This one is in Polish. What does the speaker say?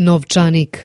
novčanik